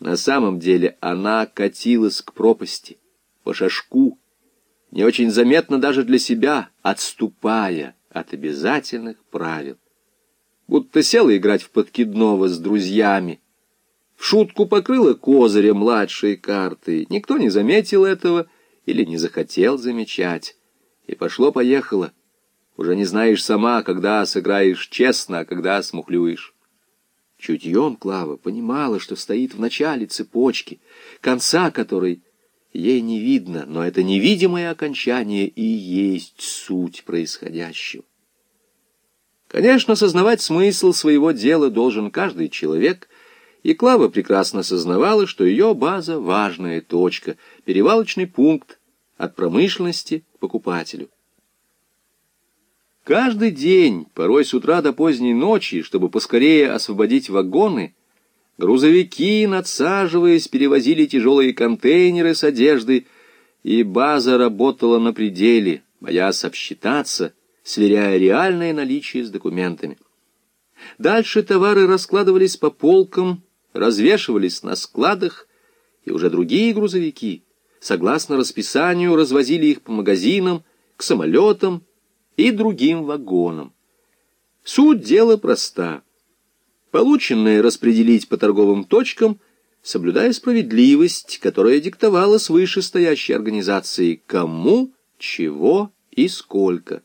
На самом деле она катилась к пропасти, по шажку, не очень заметно даже для себя, отступая от обязательных правил. Будто села играть в подкидного с друзьями. В шутку покрыла козыря младшей карты. Никто не заметил этого или не захотел замечать. И пошло-поехало. Уже не знаешь сама, когда сыграешь честно, а когда смухлюешь. Чутьем Клава понимала, что стоит в начале цепочки, конца которой ей не видно, но это невидимое окончание и есть суть происходящего. Конечно, сознавать смысл своего дела должен каждый человек, и Клава прекрасно сознавала, что ее база — важная точка, перевалочный пункт от промышленности к покупателю. Каждый день, порой с утра до поздней ночи, чтобы поскорее освободить вагоны, грузовики, надсаживаясь, перевозили тяжелые контейнеры с одеждой, и база работала на пределе, боясь обсчитаться, сверяя реальное наличие с документами. Дальше товары раскладывались по полкам, развешивались на складах, и уже другие грузовики, согласно расписанию, развозили их по магазинам, к самолетам, и другим вагонам. Суть дела проста. Полученное распределить по торговым точкам, соблюдая справедливость, которая диктовала с вышестоящей организацией кому, чего и сколько.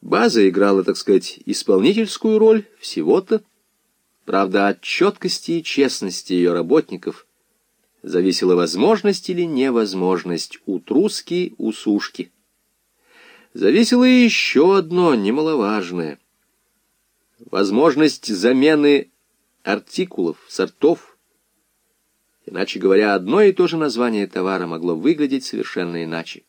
База играла, так сказать, исполнительскую роль всего-то. Правда, от четкости и честности ее работников зависела возможность или невозможность утруски, усушки зависело еще одно немаловажное. Возможность замены артикулов, сортов. Иначе говоря, одно и то же название товара могло выглядеть совершенно иначе.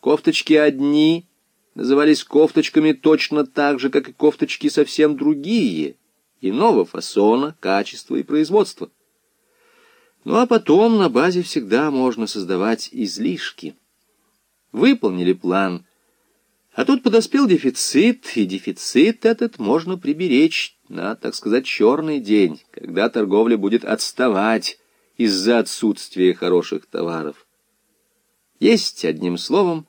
Кофточки одни назывались кофточками точно так же, как и кофточки совсем другие, иного фасона, качества и производства. Ну а потом на базе всегда можно создавать излишки. Выполнили план – а тут подоспел дефицит, и дефицит этот можно приберечь на, так сказать, черный день, когда торговля будет отставать из-за отсутствия хороших товаров. Есть, одним словом,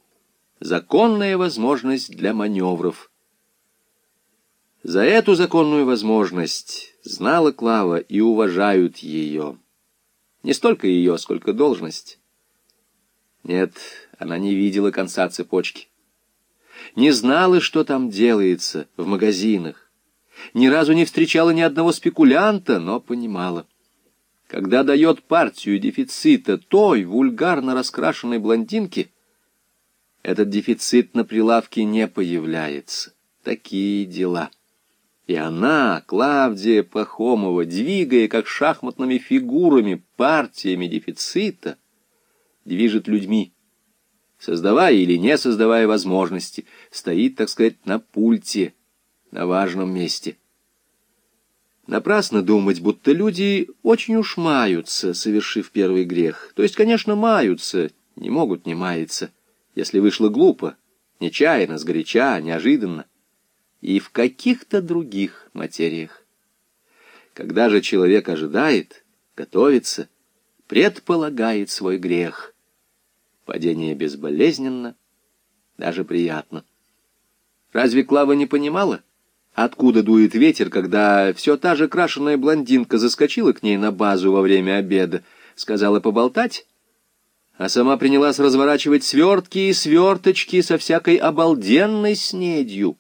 законная возможность для маневров. За эту законную возможность знала Клава и уважают ее. Не столько ее, сколько должность. Нет, она не видела конца цепочки не знала, что там делается в магазинах. Ни разу не встречала ни одного спекулянта, но понимала. Когда дает партию дефицита той вульгарно раскрашенной блондинке, этот дефицит на прилавке не появляется. Такие дела. И она, Клавдия Пахомова, двигая как шахматными фигурами партиями дефицита, движет людьми создавая или не создавая возможности, стоит, так сказать, на пульте, на важном месте. Напрасно думать, будто люди очень уж маются, совершив первый грех. То есть, конечно, маются, не могут не маяться, если вышло глупо, нечаянно, сгоряча, неожиданно. И в каких-то других материях. Когда же человек ожидает, готовится, предполагает свой грех — Падение безболезненно, даже приятно. Разве Клава не понимала, откуда дует ветер, когда все та же крашеная блондинка заскочила к ней на базу во время обеда, сказала поболтать, а сама принялась разворачивать свертки и сверточки со всякой обалденной снедью.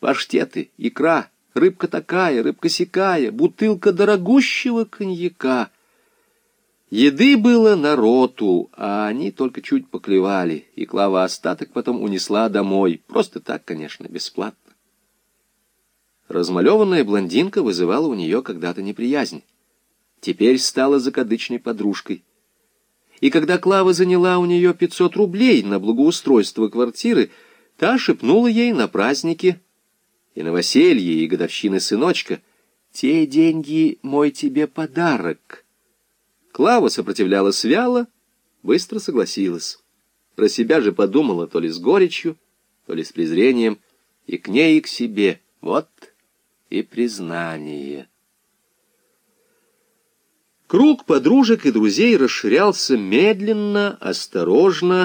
Паштеты, икра, рыбка такая, рыбка сякая, бутылка дорогущего коньяка — Еды было народу, а они только чуть поклевали, и Клава остаток потом унесла домой. Просто так, конечно, бесплатно. Размалеванная блондинка вызывала у нее когда-то неприязнь. Теперь стала закадычной подружкой. И когда Клава заняла у нее 500 рублей на благоустройство квартиры, та шепнула ей на празднике и новоселье, и годовщины сыночка, «Те деньги — мой тебе подарок». Клава сопротивлялась вяло, быстро согласилась. Про себя же подумала то ли с горечью, то ли с презрением, и к ней, и к себе. Вот и признание. Круг подружек и друзей расширялся медленно, осторожно,